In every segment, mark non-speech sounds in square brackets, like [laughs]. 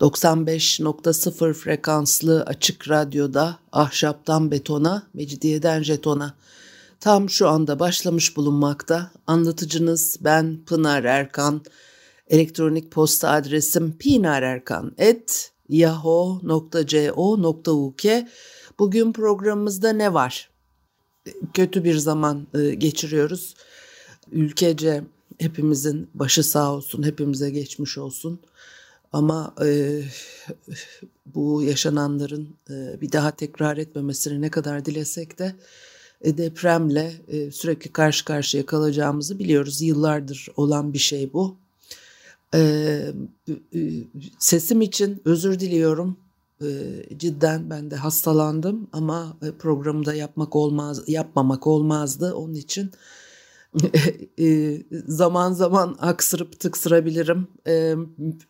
95.0 frekanslı açık radyoda ahşaptan betona, mecidiyeden jetona tam şu anda başlamış bulunmakta. Anlatıcınız ben Pınar Erkan. Elektronik posta adresim pinarerkan.yahoo.co.uk Bugün programımızda ne var? Kötü bir zaman e, geçiriyoruz. Ülkece hepimizin başı sağ olsun, hepimize geçmiş olsun. Ama e, bu yaşananların e, bir daha tekrar etmemesini ne kadar dilesek de e, depremle e, sürekli karşı karşıya kalacağımızı biliyoruz. Yıllardır olan bir şey bu. E, e, sesim için özür diliyorum. E, cidden ben de hastalandım ama e, programı da yapmak olmaz, yapmamak olmazdı. Onun için [laughs] zaman zaman aksırıp tıksırabilirim. E,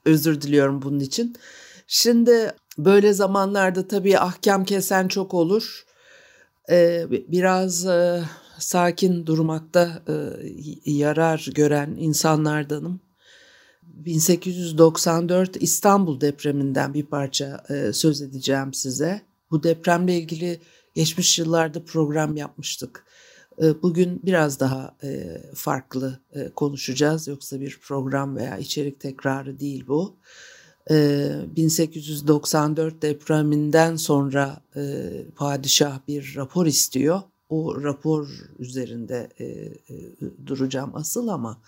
özür diliyorum bunun için. Şimdi böyle zamanlarda tabii ahkam kesen çok olur. E, biraz sakin durmakta yarar gören insanlardanım. 1894 İstanbul depreminden bir parça söz edeceğim size. Bu depremle ilgili geçmiş yıllarda program yapmıştık. Ee, bugün biraz daha e, farklı e, konuşacağız. Yoksa bir program veya içerik tekrarı değil bu. 1894 ee, depreminden sonra e, padişah bir rapor istiyor. O rapor üzerinde duracağım asıl ama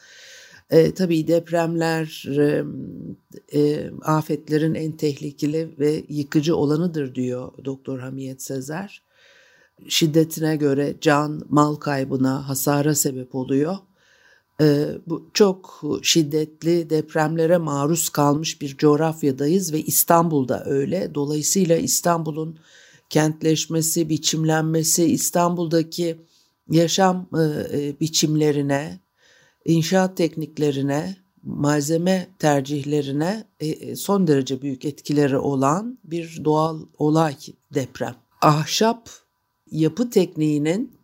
e, tabii depremler e, e, afetlerin en tehlikeli ve yıkıcı olanıdır diyor Doktor Hamiyet Sezer şiddetine göre can, mal kaybına, hasara sebep oluyor. Ee, bu çok şiddetli depremlere maruz kalmış bir coğrafyadayız ve İstanbul'da öyle. Dolayısıyla İstanbul'un kentleşmesi, biçimlenmesi, İstanbul'daki yaşam e, e biçimlerine, inşaat tekniklerine, malzeme tercihlerine e, e, son derece büyük etkileri olan bir doğal olay deprem. Ahşap yapı tekniğinin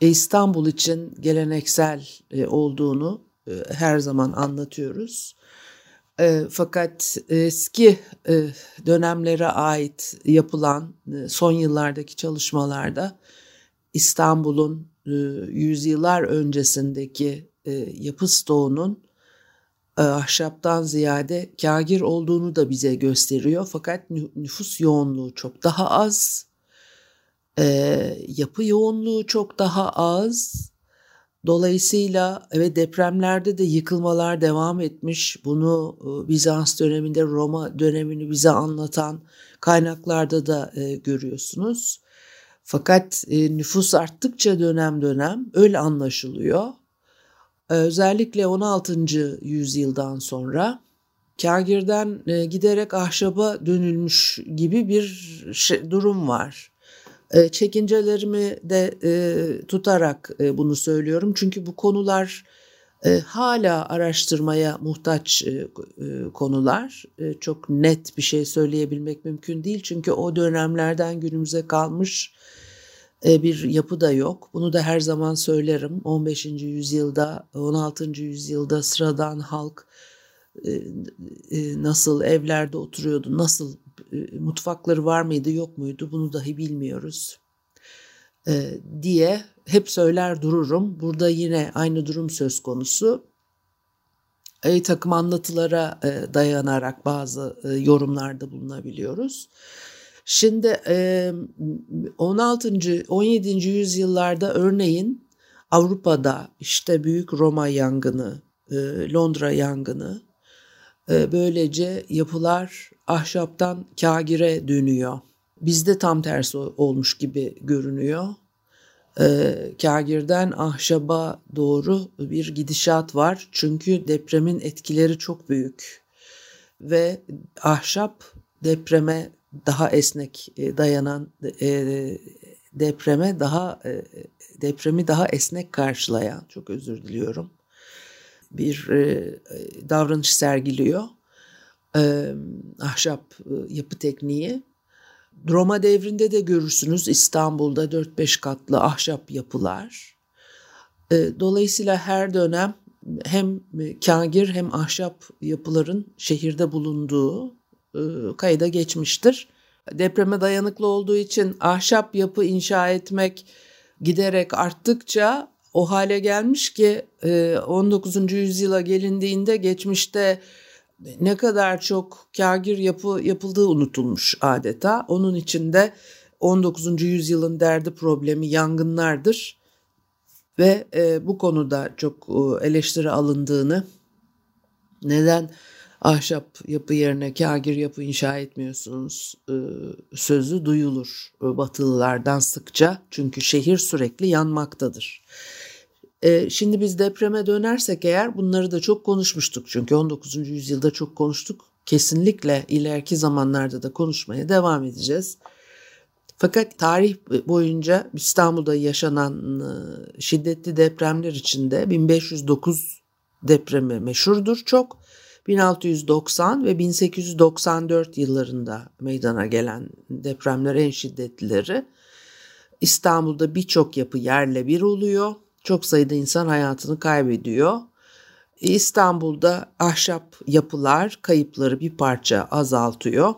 İstanbul için geleneksel e, olduğunu e, her zaman anlatıyoruz. E, fakat eski dönemlere ait yapılan son yıllardaki çalışmalarda İstanbul'un yüzyıllar öncesindeki yapı stoğunun ahşaptan ziyade kagir olduğunu da bize gösteriyor. Fakat nüfus yoğunluğu çok daha az e, yapı yoğunluğu çok daha az. Dolayısıyla evet depremlerde de yıkılmalar devam etmiş. Bunu e, Bizans döneminde Roma dönemini bize anlatan kaynaklarda da e, görüyorsunuz. Fakat e, nüfus arttıkça dönem dönem öyle anlaşılıyor. E, özellikle 16. yüzyıldan sonra kagirden e, giderek ahşaba dönülmüş gibi bir şey, durum var. E, çekincelerimi de e, tutarak e, bunu söylüyorum. Çünkü bu konular e, hala araştırmaya muhtaç konular. Çok net bir şey söyleyebilmek mümkün değil. Çünkü o dönemlerden günümüze kalmış bir yapı da yok. Bunu da her zaman söylerim. 15. yüzyılda, 16. yüzyılda sıradan halk nasıl evlerde oturuyordu, nasıl e, mutfakları var mıydı yok muydu bunu dahi bilmiyoruz e, diye hep söyler dururum. Burada yine aynı durum söz konusu. E, takım anlatılara e, dayanarak bazı e, yorumlarda bulunabiliyoruz. Şimdi e, 16. 17. yüzyıllarda örneğin Avrupa'da işte büyük Roma yangını, e, Londra yangını böylece yapılar ahşaptan kagire dönüyor. Bizde tam tersi olmuş gibi görünüyor. E, kagirden ahşaba doğru bir gidişat var. Çünkü depremin etkileri çok büyük. Ve ahşap depreme daha esnek e, dayanan e, depreme daha e, depremi daha esnek karşılayan çok özür diliyorum bir davranış sergiliyor. Ahşap yapı tekniği. Roma devrinde de görürsünüz İstanbul'da 4-5 katlı ahşap yapılar. Dolayısıyla her dönem hem kagir hem ahşap yapıların şehirde bulunduğu kayda geçmiştir. Depreme dayanıklı olduğu için ahşap yapı inşa etmek giderek arttıkça o hale gelmiş ki 19. yüzyıla gelindiğinde geçmişte ne kadar çok kagir yapı yapıldığı unutulmuş adeta. Onun içinde 19. yüzyılın derdi problemi yangınlardır ve bu konuda çok eleştiri alındığını neden ahşap yapı yerine kagir yapı inşa etmiyorsunuz sözü duyulur Batılılardan sıkça. Çünkü şehir sürekli yanmaktadır. Şimdi biz depreme dönersek eğer bunları da çok konuşmuştuk. Çünkü 19. yüzyılda çok konuştuk. Kesinlikle ileriki zamanlarda da konuşmaya devam edeceğiz. Fakat tarih boyunca İstanbul'da yaşanan şiddetli depremler içinde 1509 depremi meşhurdur çok. 1690 ve 1894 yıllarında meydana gelen depremler en şiddetlileri. İstanbul'da birçok yapı yerle bir oluyor. Çok sayıda insan hayatını kaybediyor. İstanbul'da ahşap yapılar kayıpları bir parça azaltıyor.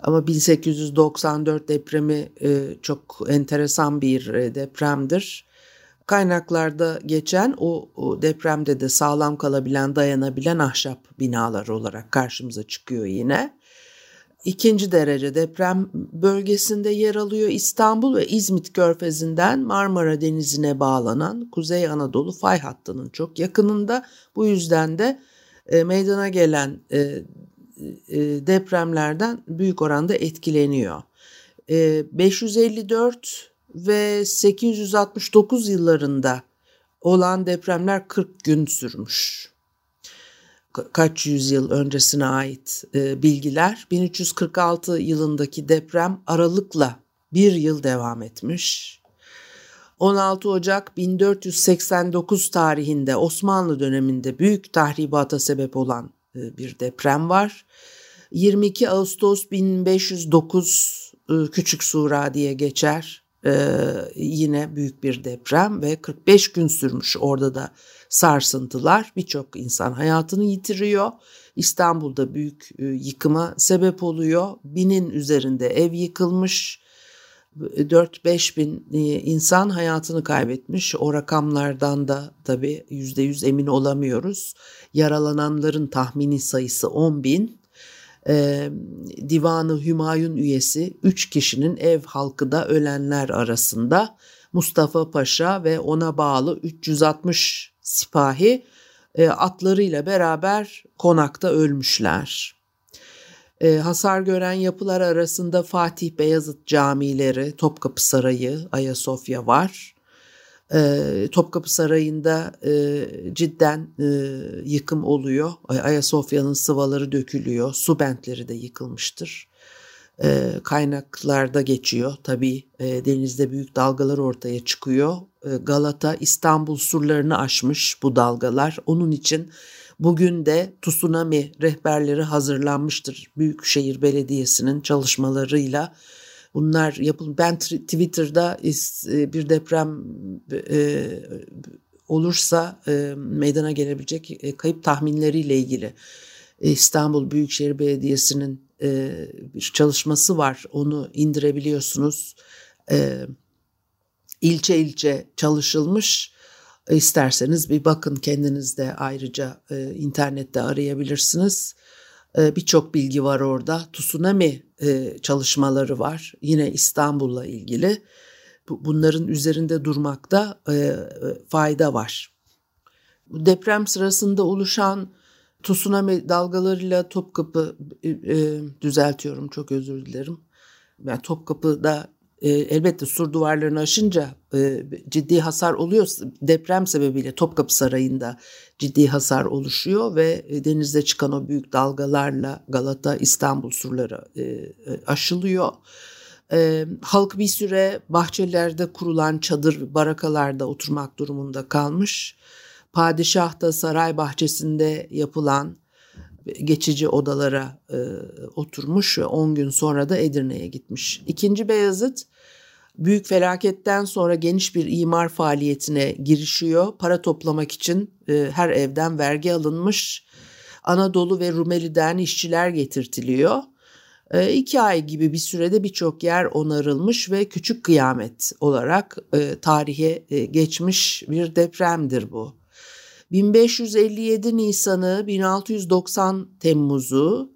Ama 1894 depremi e, çok enteresan bir e, depremdir kaynaklarda geçen o, depremde de sağlam kalabilen, dayanabilen ahşap binalar olarak karşımıza çıkıyor yine. İkinci derece deprem bölgesinde yer alıyor İstanbul ve İzmit Körfezi'nden Marmara Denizi'ne bağlanan Kuzey Anadolu fay hattının çok yakınında. Bu yüzden de e, meydana gelen e, e, depremlerden büyük oranda etkileniyor. E, 554 ve 869 yıllarında olan depremler 40 gün sürmüş. Kaç yüzyıl öncesine ait e, bilgiler. 1346 yılındaki deprem aralıkla bir yıl devam etmiş. 16 Ocak 1489 tarihinde Osmanlı döneminde büyük tahribata sebep olan e, bir deprem var. 22 Ağustos 1509 e, Küçük Sura diye geçer ee, yine büyük bir deprem ve 45 gün sürmüş orada da sarsıntılar. Birçok insan hayatını yitiriyor. İstanbul'da büyük e, yıkıma sebep oluyor. Binin üzerinde ev yıkılmış. 4-5 bin e, insan hayatını kaybetmiş. O rakamlardan da tabii %100 emin olamıyoruz. Yaralananların tahmini sayısı 10 bin e, Divanı Hümayun üyesi 3 kişinin ev halkı da ölenler arasında Mustafa Paşa ve ona bağlı 360 sipahi e, atlarıyla beraber konakta ölmüşler. E, hasar gören yapılar arasında Fatih Beyazıt camileri, Topkapı Sarayı, Ayasofya var. E, Topkapı Sarayı'nda e, cidden e, yıkım oluyor. Ayasofya'nın sıvaları dökülüyor. Su bentleri de yıkılmıştır. E, kaynaklarda geçiyor. Tabii e, denizde büyük dalgalar ortaya çıkıyor. E, Galata İstanbul surlarını aşmış bu dalgalar. Onun için bugün de tsunami rehberleri hazırlanmıştır. Büyükşehir Belediyesi'nin çalışmalarıyla bunlar yapıl. Ben Twitter'da e, bir deprem e, olursa e, meydana gelebilecek kayıp tahminleriyle ilgili İstanbul Büyükşehir Belediyesi'nin bir çalışması var. Onu indirebiliyorsunuz. İlçe ilçe çalışılmış. İsterseniz bir bakın kendiniz de ayrıca internette arayabilirsiniz. Birçok bilgi var orada. Tsunami e, çalışmaları var. Yine İstanbul'la ilgili. Bunların üzerinde durmakta e, fayda var. Deprem sırasında oluşan tsunami dalgalarıyla Topkapı düzeltiyorum çok özür dilerim. Yani Topkapı'da e, elbette sur duvarlarını aşınca e, ciddi hasar oluyor. Deprem sebebiyle Topkapı Sarayı'nda ciddi hasar oluşuyor ve e, denizde çıkan o büyük dalgalarla Galata İstanbul surları e, e, aşılıyor. E, halk bir süre bahçelerde kurulan çadır barakalarda oturmak durumunda kalmış. Padişah da saray bahçesinde yapılan geçici odalara e, oturmuş ve 10 gün sonra da Edirne'ye gitmiş. İkinci Beyazıt büyük felaketten sonra geniş bir imar faaliyetine girişiyor. Para toplamak için e, her evden vergi alınmış. Anadolu ve Rumeli'den işçiler getirtiliyor. E, iki ay gibi bir sürede birçok yer onarılmış ve küçük kıyamet olarak e, tarihe e, geçmiş bir depremdir bu. 1557 Nisan'ı, 1690 Temmuz'u,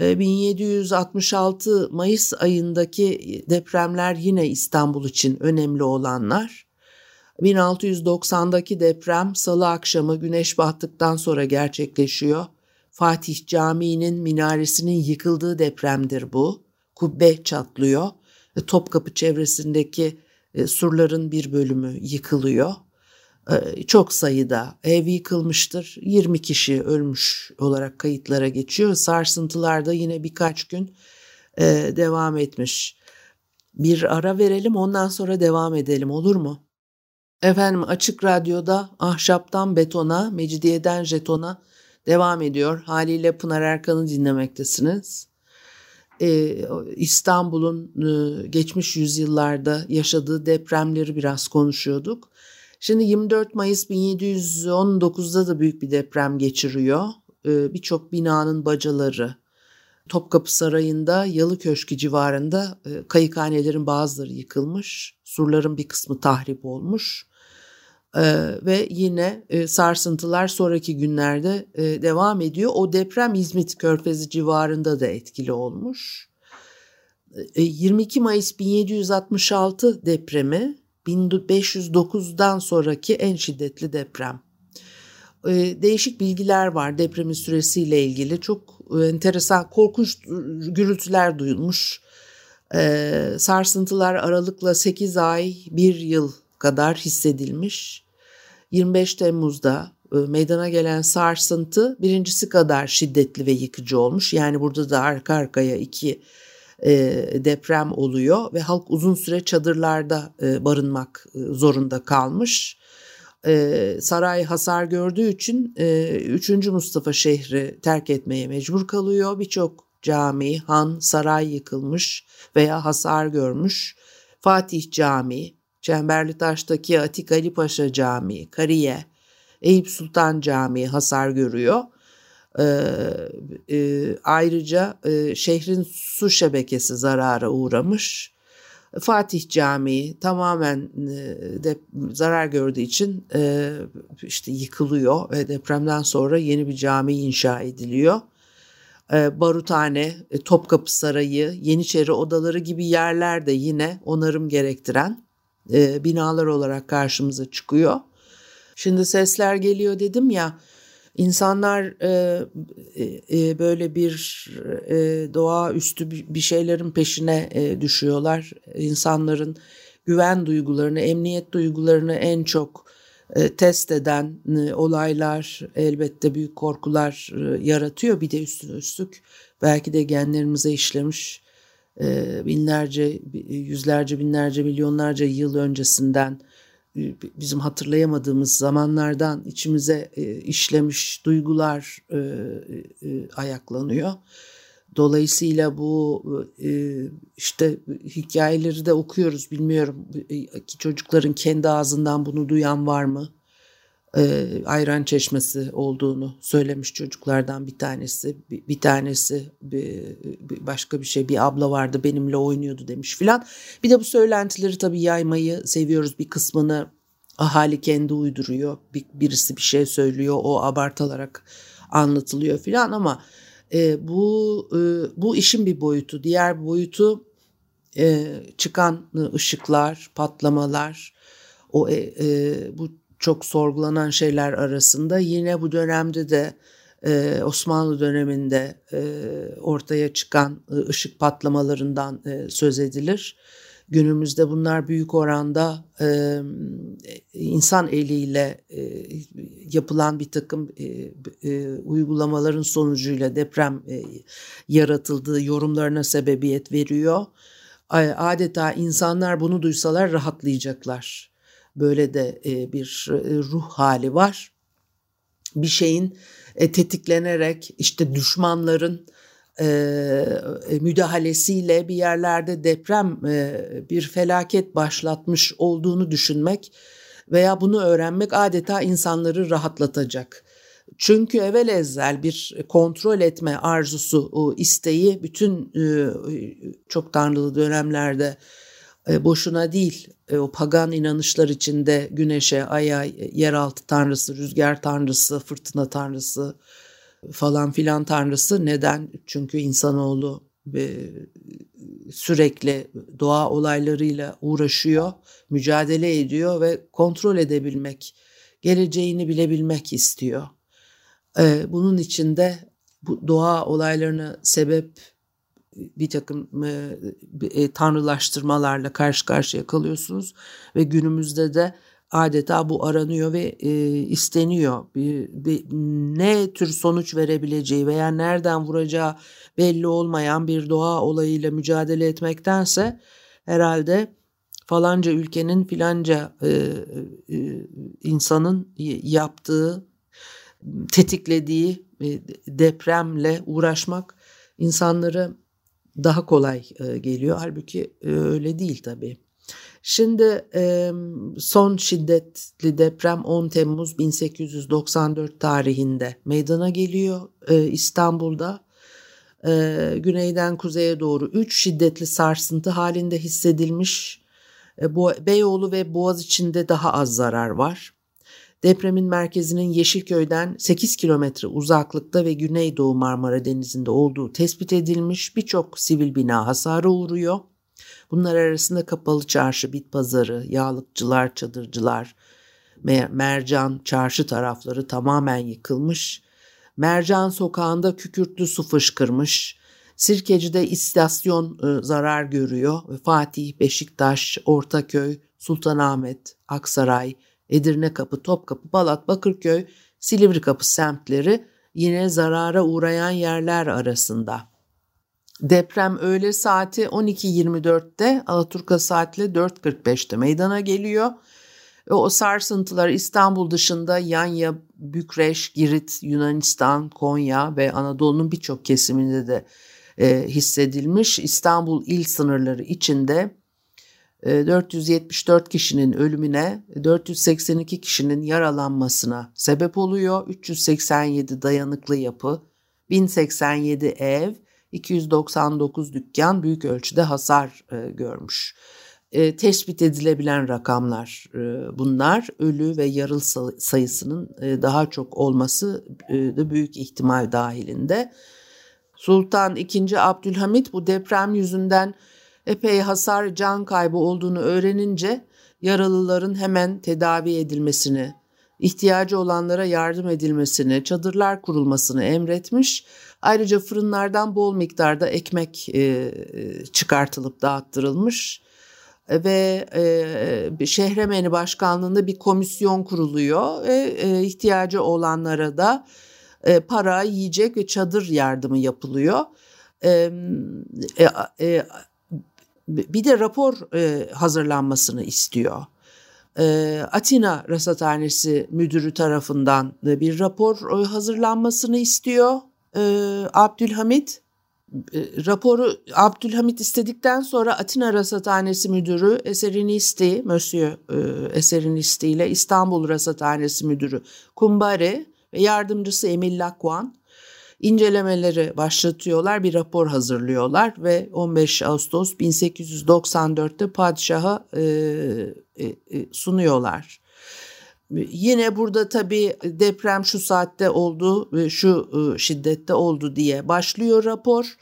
1766 e, Mayıs ayındaki depremler yine İstanbul için önemli olanlar. 1690'daki deprem salı akşamı güneş battıktan sonra gerçekleşiyor. Fatih Camii'nin minaresinin yıkıldığı depremdir bu. Kubbe çatlıyor. Topkapı çevresindeki e, surların bir bölümü yıkılıyor. Ee, çok sayıda ev yıkılmıştır. 20 kişi ölmüş olarak kayıtlara geçiyor. Sarsıntılar da yine birkaç gün e, devam etmiş. Bir ara verelim ondan sonra devam edelim olur mu? Efendim Açık Radyo'da ahşaptan betona, mecidiyeden jetona devam ediyor. Haliyle Pınar Erkan'ı dinlemektesiniz. Ee, İstanbul'un e, geçmiş yüzyıllarda yaşadığı depremleri biraz konuşuyorduk. Şimdi 24 Mayıs 1719'da da büyük bir deprem geçiriyor. Ee, birçok binanın bacaları, Topkapı Sarayı'nda Yalı Köşkü civarında e, kayıkhanelerin bazıları yıkılmış. Surların bir kısmı tahrip olmuş. Ee, ve yine e, sarsıntılar sonraki günlerde e, devam ediyor. O deprem İzmit Körfezi civarında da etkili olmuş. 22 Mayıs 1766 depremi 1509'dan sonraki en şiddetli deprem. Ee, değişik bilgiler var depremin süresiyle ilgili. Çok e, enteresan, korkunç gürültüler duyulmuş. Ee, sarsıntılar aralıkla 8 ay, 1 yıl kadar hissedilmiş. 25 Temmuz'da e, meydana gelen sarsıntı birincisi kadar şiddetli ve yıkıcı olmuş. Yani burada da arka arkaya iki e, deprem oluyor ve halk uzun süre çadırlarda e, barınmak e, zorunda kalmış. E, saray hasar gördüğü için e, 3. Mustafa şehri terk etmeye mecbur kalıyor. Birçok cami, han, saray yıkılmış veya hasar görmüş. Fatih Camii, Çemberlitaş'taki Atik Ali Paşa Camii, Kariye, Eyüp Sultan Camii hasar görüyor. Ee, e, ayrıca e, şehrin su şebekesi zarara uğramış. Fatih Camii tamamen e, de, zarar gördüğü için e, işte yıkılıyor ve depremden sonra yeni bir cami inşa ediliyor. E, Baruthane, e, Topkapı Sarayı, Yeniçeri odaları gibi yerler de yine onarım gerektiren binalar olarak karşımıza çıkıyor. Şimdi sesler geliyor dedim ya İnsanlar e, e, e, böyle bir e, doğaüstü bir şeylerin peşine e, düşüyorlar. İnsanların güven duygularını, emniyet duygularını en çok e, test eden e, olaylar elbette büyük korkular e, yaratıyor. Bir de üstüne üstlük belki de genlerimize işlemiş e, binlerce, yüzlerce, binlerce, milyonlarca yıl öncesinden bizim hatırlayamadığımız zamanlardan içimize e, işlemiş duygular e, e, ayaklanıyor. Dolayısıyla bu işte hikayeleri de okuyoruz bilmiyorum ki çocukların kendi ağzından bunu duyan var mı? Ayran çeşmesi olduğunu söylemiş çocuklardan bir tanesi. Bir, tanesi bir, başka bir şey bir abla vardı benimle oynuyordu demiş filan. Bir de bu söylentileri tabii yaymayı seviyoruz bir kısmını ahali kendi uyduruyor. Bir, birisi bir şey söylüyor o abartılarak anlatılıyor filan ama e, bu e, bu işin bir boyutu. Diğer boyutu e, çıkan ışıklar, patlamalar, o e, e, bu çok sorgulanan şeyler arasında yine bu dönemde de e, Osmanlı döneminde e, ortaya çıkan ışık patlamalarından e, söz edilir. Günümüzde bunlar büyük oranda e, insan eliyle e, yapılan bir takım e, e, uygulamaların sonucuyla deprem e, yaratıldığı yorumlarına sebebiyet veriyor. Adeta insanlar bunu duysalar rahatlayacaklar. Böyle de e, bir e, ruh hali var. Bir şeyin e, tetiklenerek işte düşmanların müdahalesiyle bir yerlerde deprem bir felaket başlatmış olduğunu düşünmek veya bunu öğrenmek adeta insanları rahatlatacak. Çünkü evvel ezzel bir kontrol etme arzusu, isteği bütün çok tanrılı dönemlerde boşuna değil o pagan inanışlar içinde güneşe, aya, yeraltı tanrısı, rüzgar tanrısı, fırtına tanrısı, falan filan tanrısı. Neden? Çünkü insanoğlu e, sürekli doğa olaylarıyla uğraşıyor, mücadele ediyor ve kontrol edebilmek, geleceğini bilebilmek istiyor. E, bunun içinde bu doğa olaylarına sebep bir takım e, e, tanrılaştırmalarla karşı karşıya kalıyorsunuz ve günümüzde de adeta bu aranıyor ve e, isteniyor. Bir, bir, ne tür sonuç verebileceği veya nereden vuracağı belli olmayan bir doğa olayıyla mücadele etmektense herhalde falanca ülkenin filanca e, e, insanın yaptığı, tetiklediği e, depremle uğraşmak insanları daha kolay e, geliyor. Halbuki e, öyle değil tabii. Şimdi son şiddetli deprem 10 Temmuz 1894 tarihinde meydana geliyor İstanbul'da. Güneyden kuzeye doğru 3 şiddetli sarsıntı halinde hissedilmiş. Beyoğlu ve Boğaz içinde daha az zarar var. Depremin merkezinin Yeşilköy'den 8 kilometre uzaklıkta ve Güneydoğu Marmara Denizi'nde olduğu tespit edilmiş birçok sivil bina hasara uğruyor. Bunlar arasında kapalı çarşı, bit pazarı, yağlıkçılar, çadırcılar, mercan, çarşı tarafları tamamen yıkılmış. Mercan sokağında kükürtlü su fışkırmış. Sirkeci'de istasyon e, zarar görüyor. Fatih, Beşiktaş, Ortaköy, Sultanahmet, Aksaray, Edirne Kapı, Topkapı, Balat, Bakırköy, Silivri Kapı semtleri yine zarara uğrayan yerler arasında. Deprem öğle saati 12.24'te Alaturka saatle 4.45'te meydana geliyor. O sarsıntılar İstanbul dışında Yanya, Bükreş, Girit, Yunanistan, Konya ve Anadolu'nun birçok kesiminde de e, hissedilmiş. İstanbul il sınırları içinde 474 e, kişinin ölümüne, 482 kişinin yaralanmasına sebep oluyor. 387 dayanıklı yapı, 1087 ev, 299 dükkan büyük ölçüde hasar e, görmüş. E, tespit edilebilen rakamlar e, bunlar. Ölü ve yarıl sayısının e, daha çok olması e, da büyük ihtimal dahilinde. Sultan II. Abdülhamit bu deprem yüzünden epey hasar can kaybı olduğunu öğrenince yaralıların hemen tedavi edilmesini, ihtiyacı olanlara yardım edilmesini, çadırlar kurulmasını emretmiş. Ayrıca fırınlardan bol miktarda ekmek e, çıkartılıp dağıttırılmış. Ve e, Şehremeni Başkanlığı'nda bir komisyon kuruluyor. Ve e, ihtiyacı olanlara da e, para, yiyecek ve çadır yardımı yapılıyor. E, e, e, bir de rapor e, hazırlanmasını istiyor. E, Atina Rasathanesi müdürü tarafından da bir rapor e, hazırlanmasını istiyor e, Abdülhamit e, raporu Abdülhamit istedikten sonra Atina Rasathanesi Müdürü Eserinisti, Monsieur e, Eserinisti ile İstanbul Rasathanesi Müdürü Kumbare ve yardımcısı Emil Lakwan incelemeleri başlatıyorlar, bir rapor hazırlıyorlar ve 15 Ağustos 1894'te padişaha e, e, e, sunuyorlar. Yine burada tabii deprem şu saatte oldu, şu ıı, şiddette oldu diye başlıyor rapor.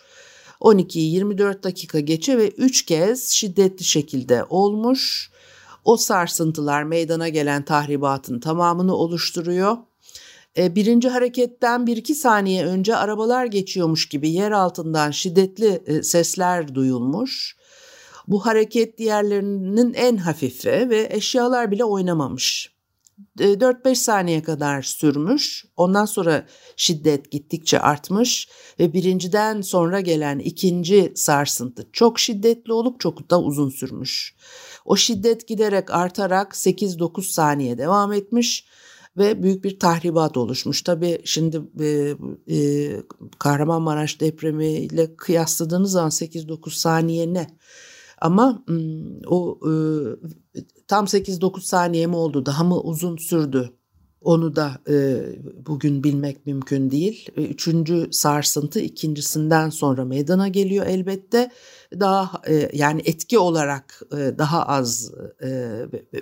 12'yi 24 dakika geçe ve 3 kez şiddetli şekilde olmuş. O sarsıntılar meydana gelen tahribatın tamamını oluşturuyor. E, birinci hareketten bir iki saniye önce arabalar geçiyormuş gibi yer altından şiddetli e, sesler duyulmuş. Bu hareket diğerlerinin en hafifi ve eşyalar bile oynamamış. 4-5 saniye kadar sürmüş. Ondan sonra şiddet gittikçe artmış ve birinciden sonra gelen ikinci sarsıntı çok şiddetli olup çok da uzun sürmüş. O şiddet giderek artarak 8-9 saniye devam etmiş ve büyük bir tahribat oluşmuş. Tabii şimdi e, e, Kahramanmaraş depremiyle kıyasladığınız zaman 8-9 saniye ne? Ama o e, tam 8-9 saniye mi oldu daha mı uzun sürdü onu da e, bugün bilmek mümkün değil. Üçüncü sarsıntı ikincisinden sonra meydana geliyor elbette. Daha e, yani etki olarak e, daha az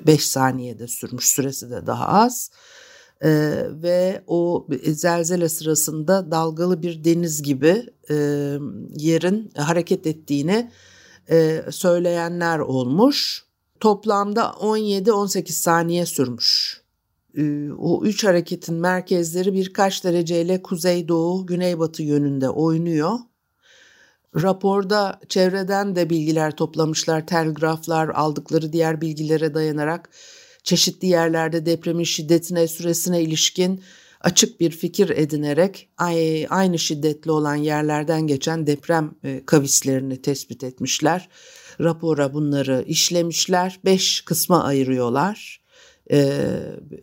5 e, saniyede sürmüş süresi de daha az. E, ve o zelzele sırasında dalgalı bir deniz gibi e, yerin hareket ettiğini e, söyleyenler olmuş. Toplamda 17-18 saniye sürmüş. E, o üç hareketin merkezleri birkaç dereceyle kuzeydoğu, güneybatı yönünde oynuyor. Raporda çevreden de bilgiler toplamışlar, telgraflar aldıkları diğer bilgilere dayanarak çeşitli yerlerde depremin şiddetine, süresine ilişkin açık bir fikir edinerek aynı şiddetli olan yerlerden geçen deprem e, kavislerini tespit etmişler. Rapora bunları işlemişler. Beş kısma ayırıyorlar e,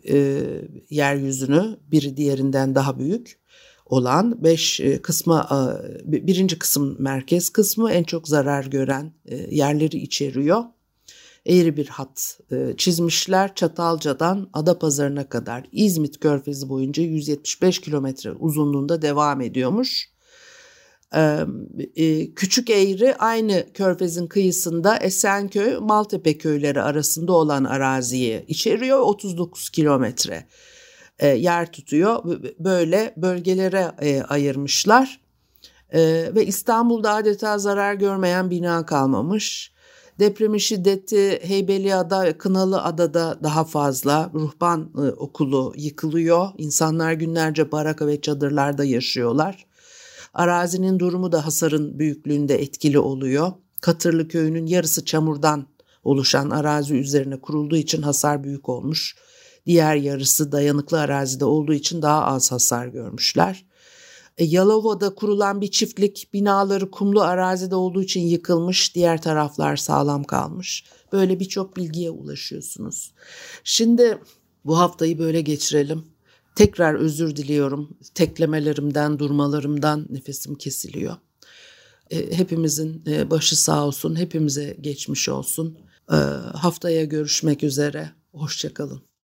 e, yeryüzünü biri diğerinden daha büyük olan beş e, kısma birinci kısım merkez kısmı en çok zarar gören yerleri içeriyor eğri bir hat e, çizmişler. Çatalca'dan Adapazarı'na kadar İzmit Körfezi boyunca 175 kilometre uzunluğunda devam ediyormuş. E, Küçük Eğri aynı körfezin kıyısında Esenköy, Maltepe köyleri arasında olan araziyi içeriyor 39 kilometre e, yer tutuyor. Böyle bölgelere ayırmışlar. Ve İstanbul'da adeta zarar görmeyen bina kalmamış. Depremin şiddeti Heybeliada, Kınalı Adada daha fazla. Ruhban e, okulu yıkılıyor. İnsanlar günlerce baraka ve çadırlarda yaşıyorlar. Arazinin durumu da hasarın büyüklüğünde etkili oluyor. Katırlı köyünün yarısı çamurdan oluşan arazi üzerine kurulduğu için hasar büyük olmuş. Diğer yarısı dayanıklı arazide olduğu için daha az hasar görmüşler. E, Yalova'da kurulan bir çiftlik binaları kumlu arazide olduğu için yıkılmış, diğer taraflar sağlam kalmış. Böyle birçok bilgiye ulaşıyorsunuz. Şimdi bu haftayı böyle geçirelim. Tekrar özür diliyorum. Teklemelerimden, durmalarımdan nefesim kesiliyor. E, hepimizin e, başı sağ olsun, hepimize geçmiş olsun. Haftaya görüşmek üzere. Hoşçakalın.